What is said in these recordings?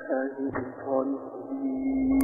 الشيطان الرجيم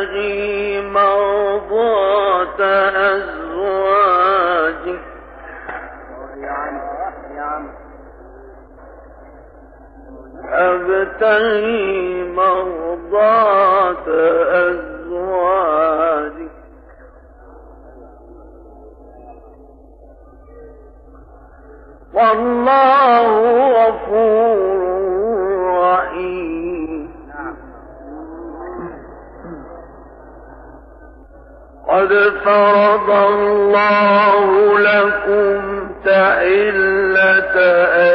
تبتغي مرضات أزواجك أبتغي فرض الله لكم تحلة أن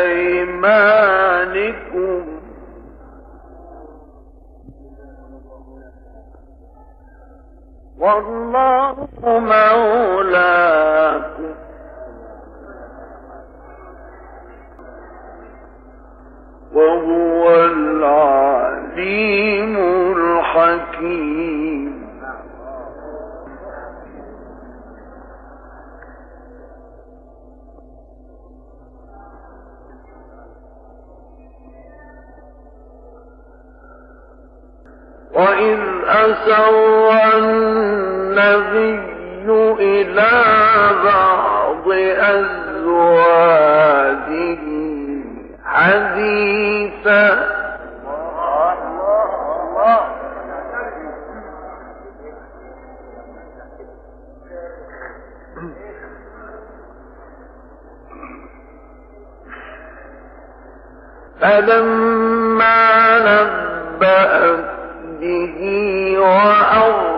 فلما نبأت به وأرض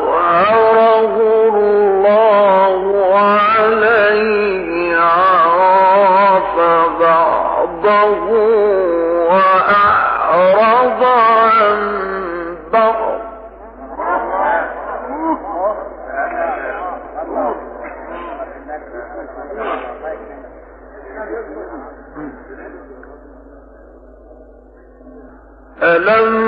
لم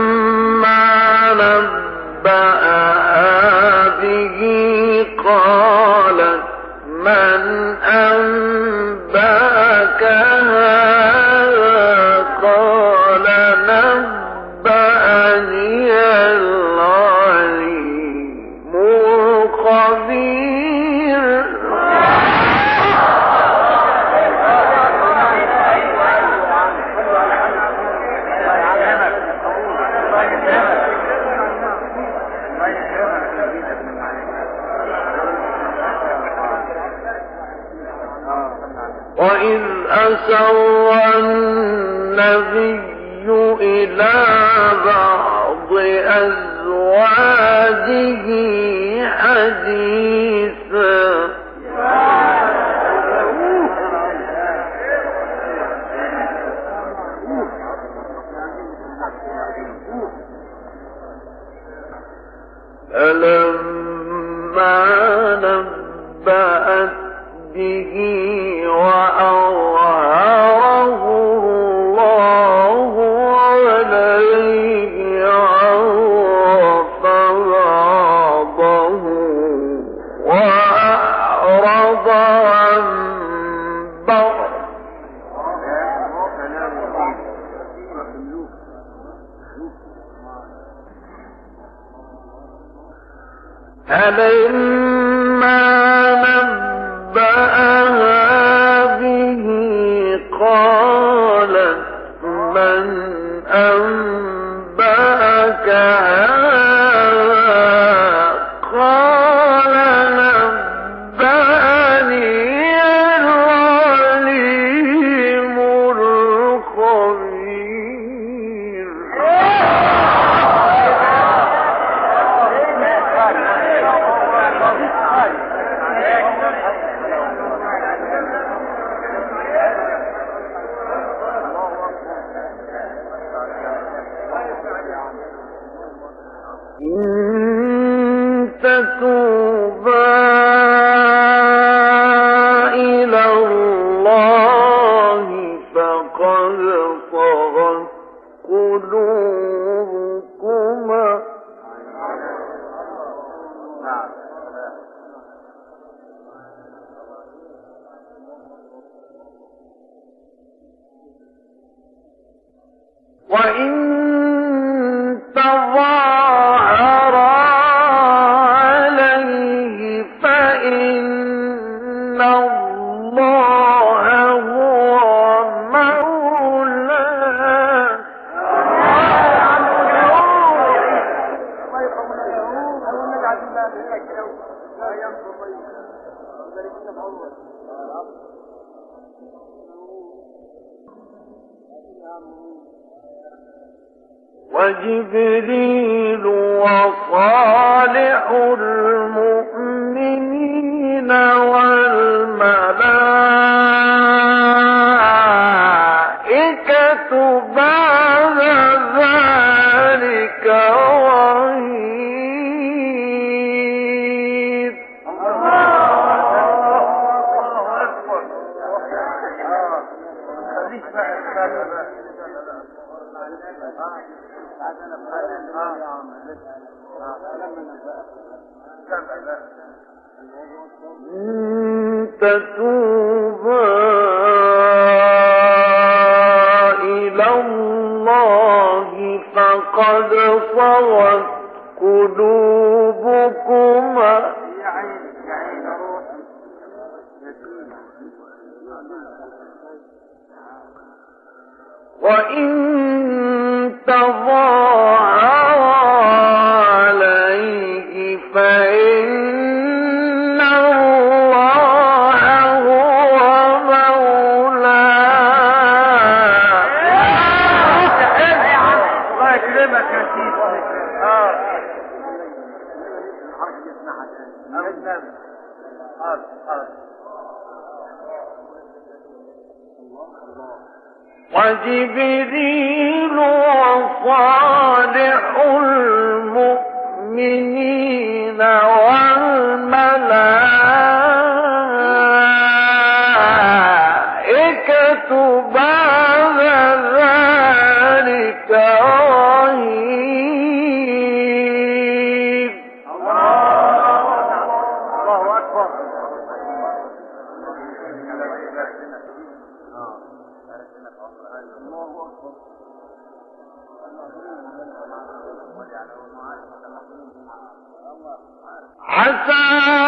وجبريل وصالح عسى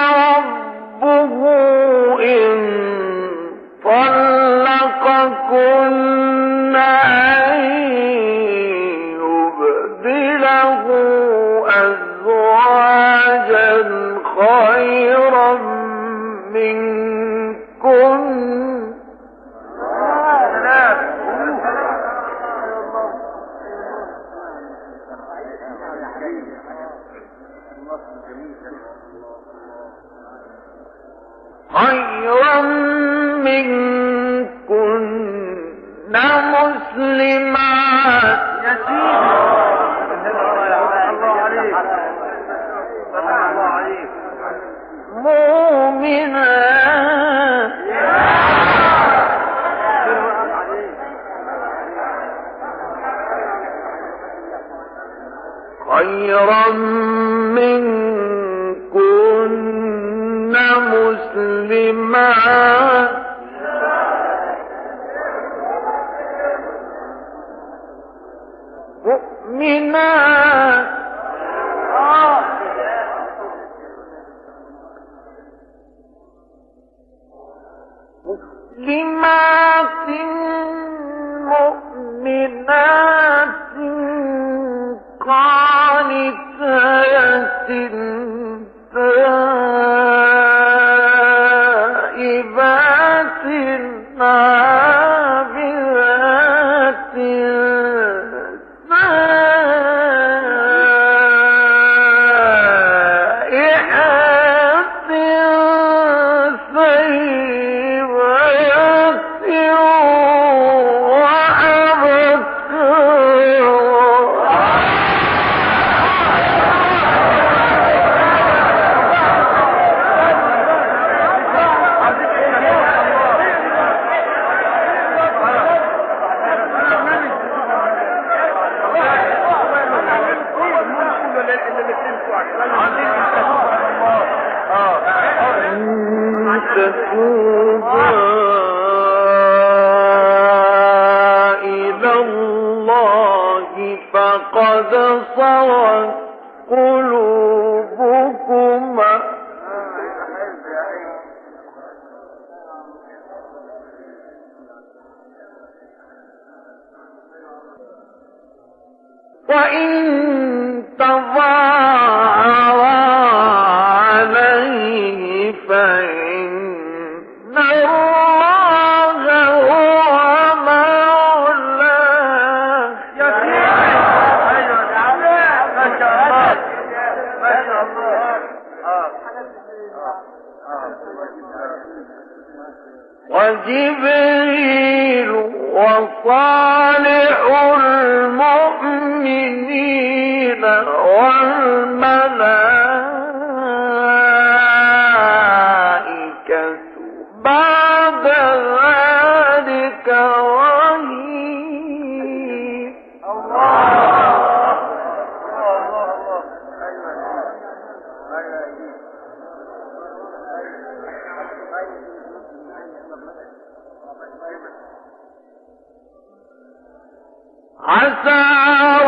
عسى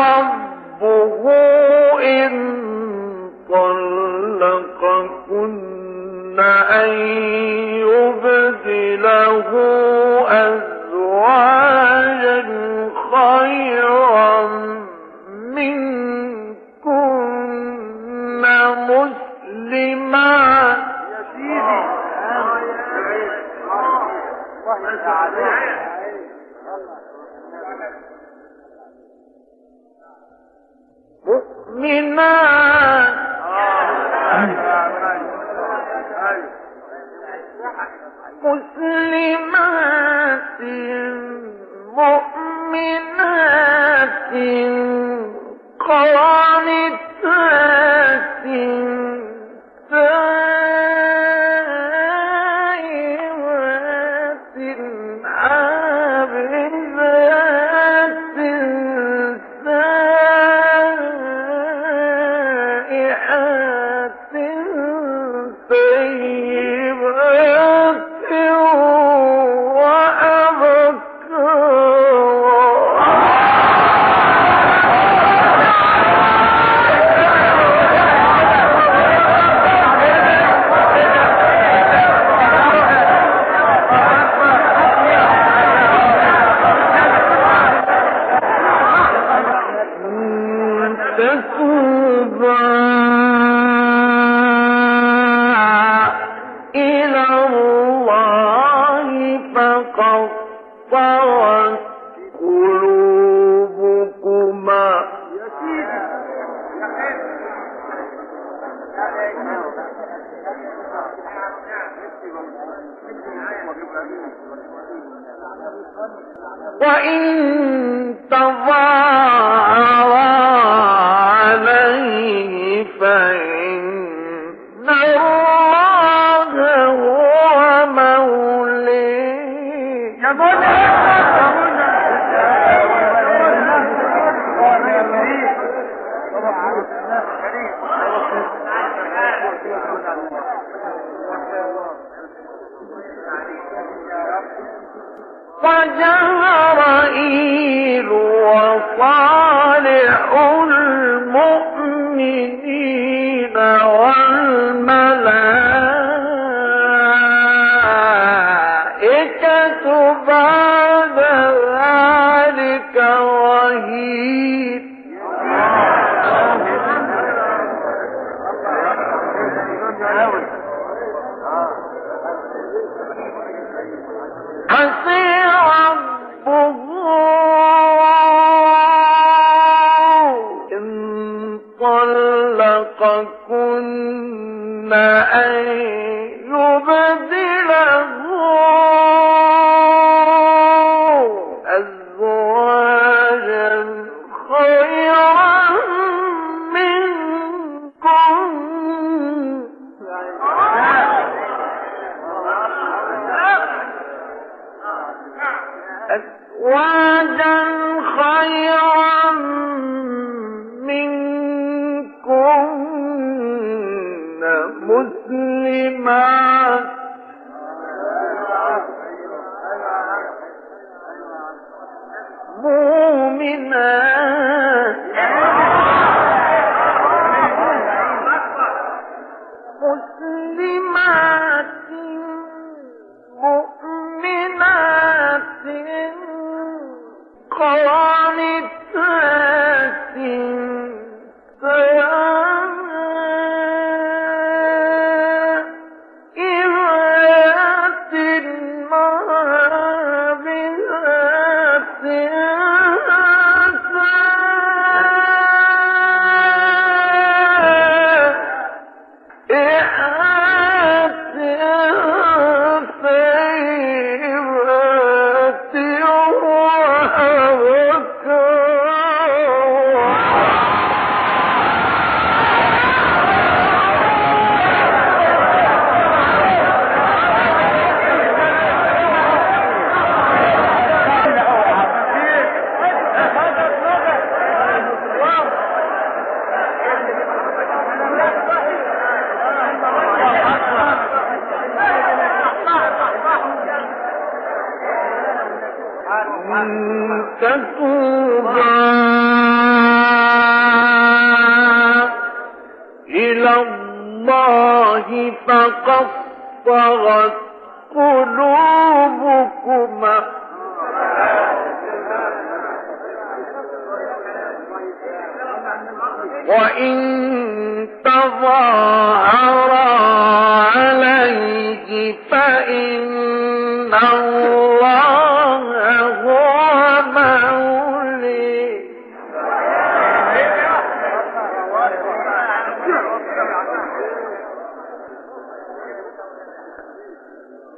وإن تظاهر مؤمنات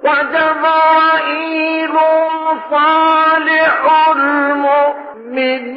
وجبرائيل صالح المؤمنين.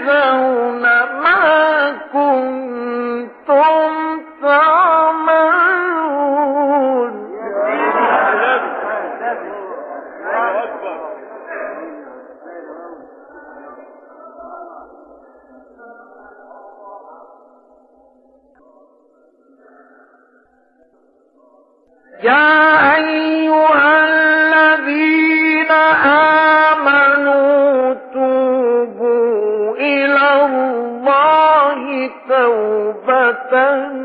تجزون ما كنتم أن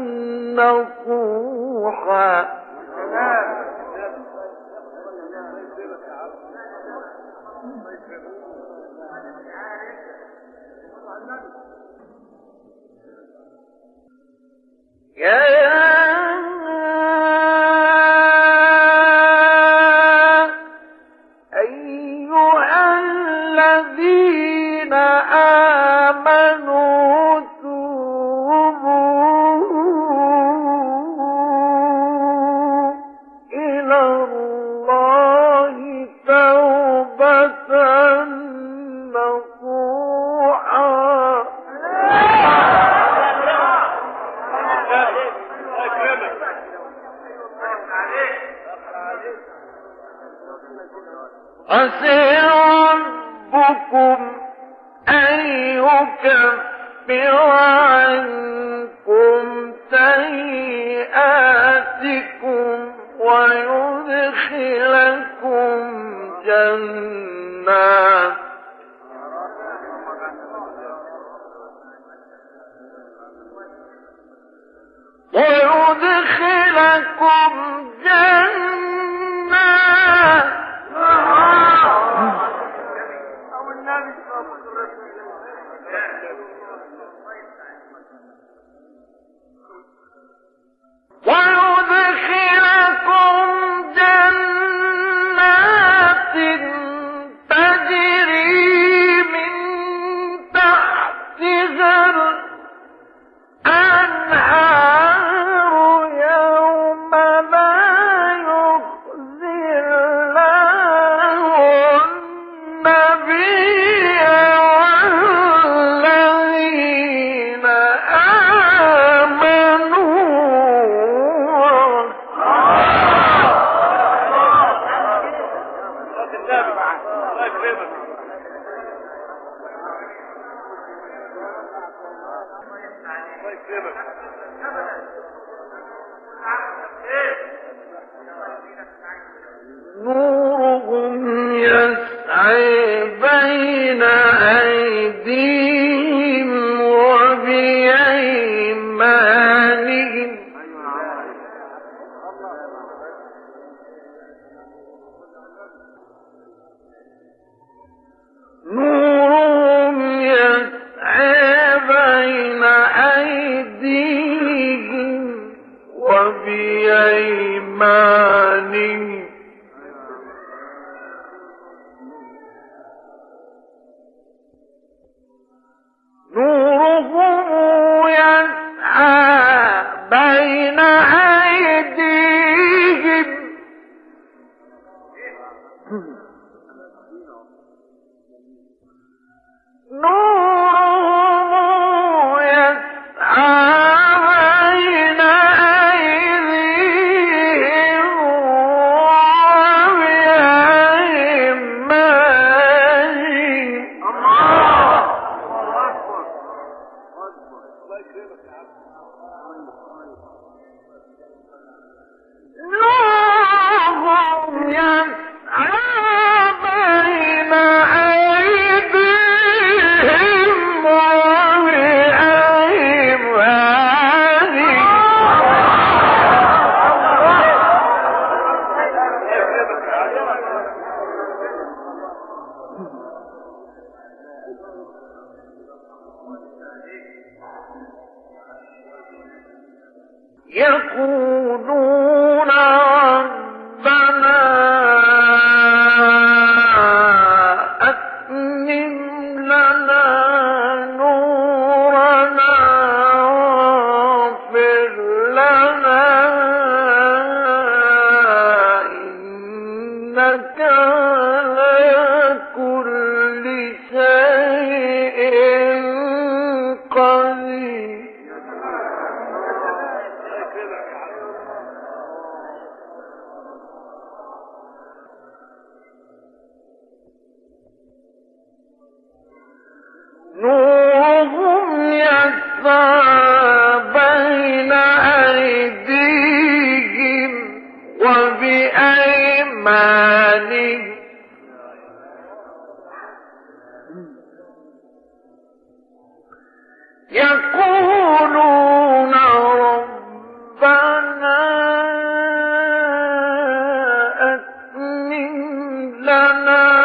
لنا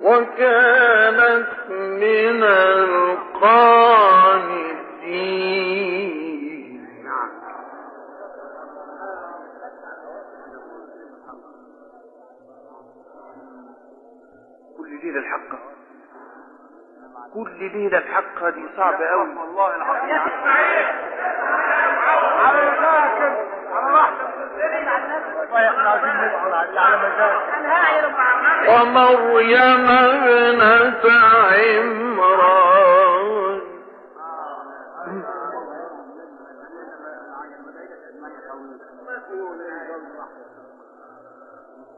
وكانت من القانتين. كل ليلة الحقة دي صعبة أوي. والله العظيم. على مزاجك على إحنا عايزين ندخل على مزاجك ومريم ابنة عمران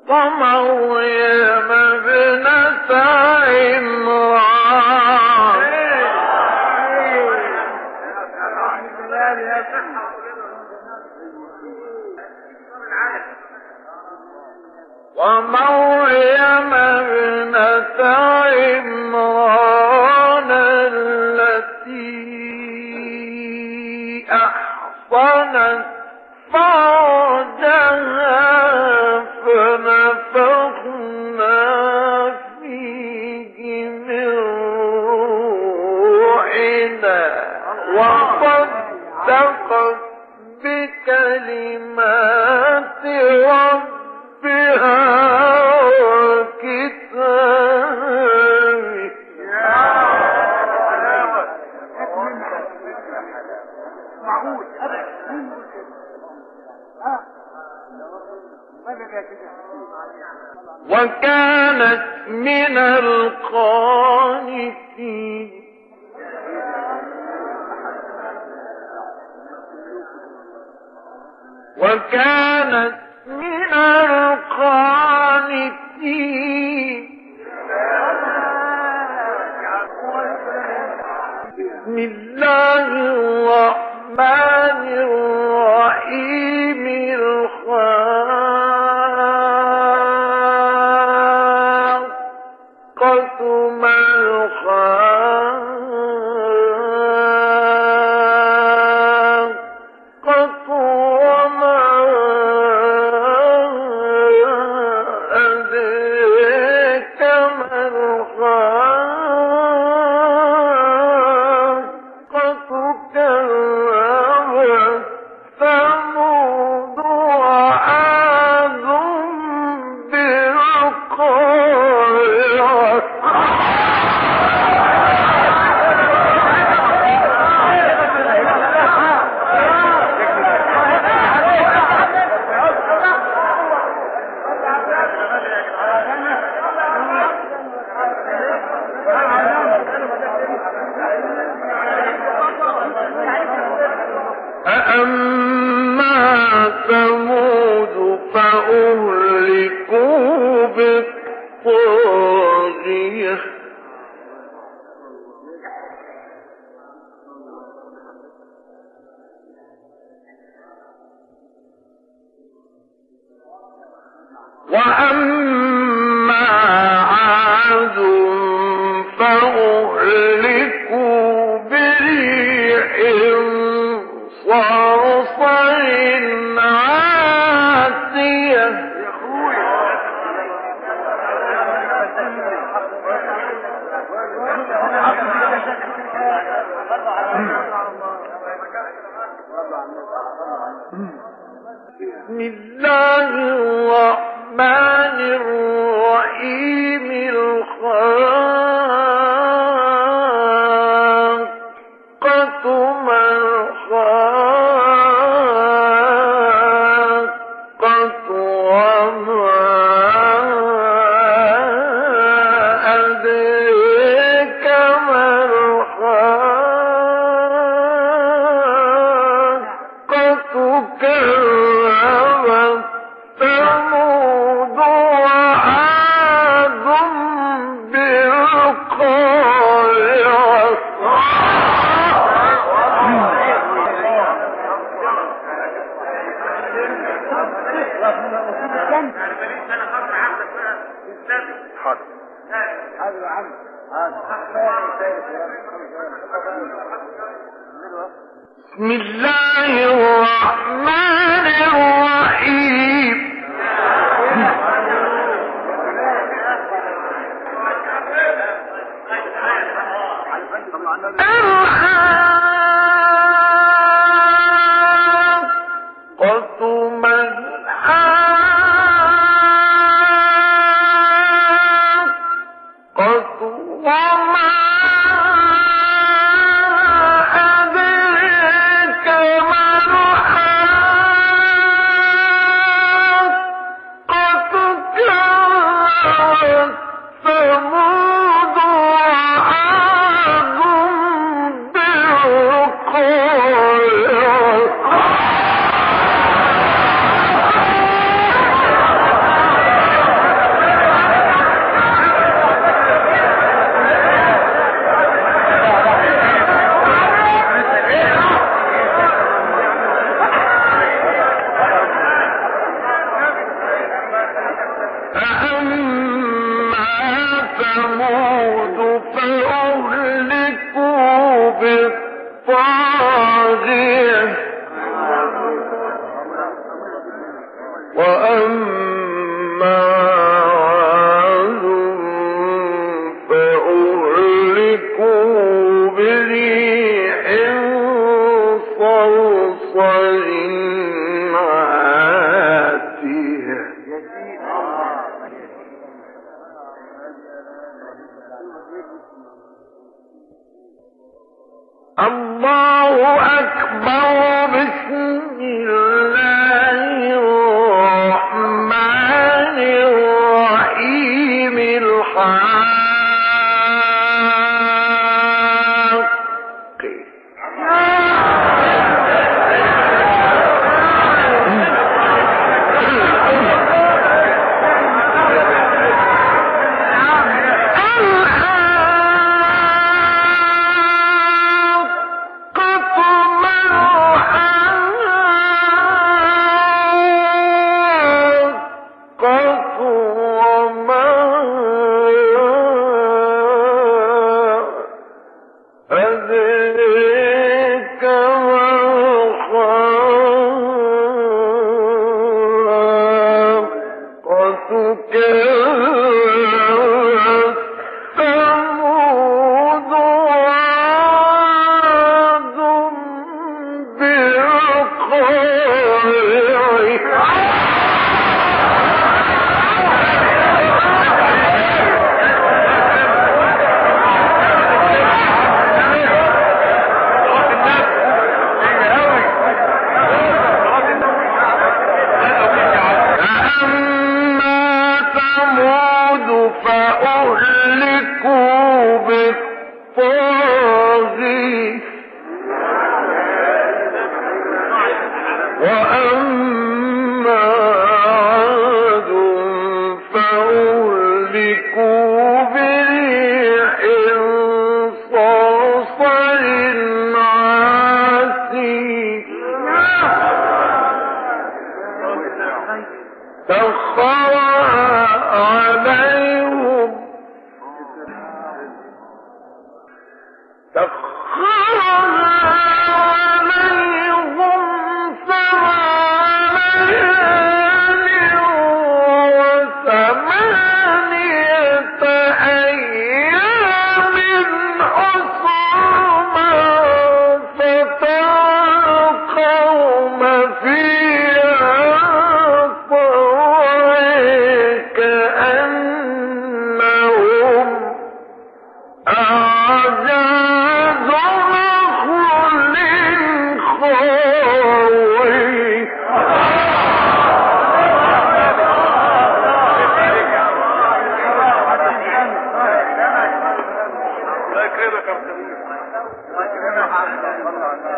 ومريم ابنة عمران. ومريم ابنة عمران. وكانت من القانتين. وكانت من القانتين. どうもありがとうございました。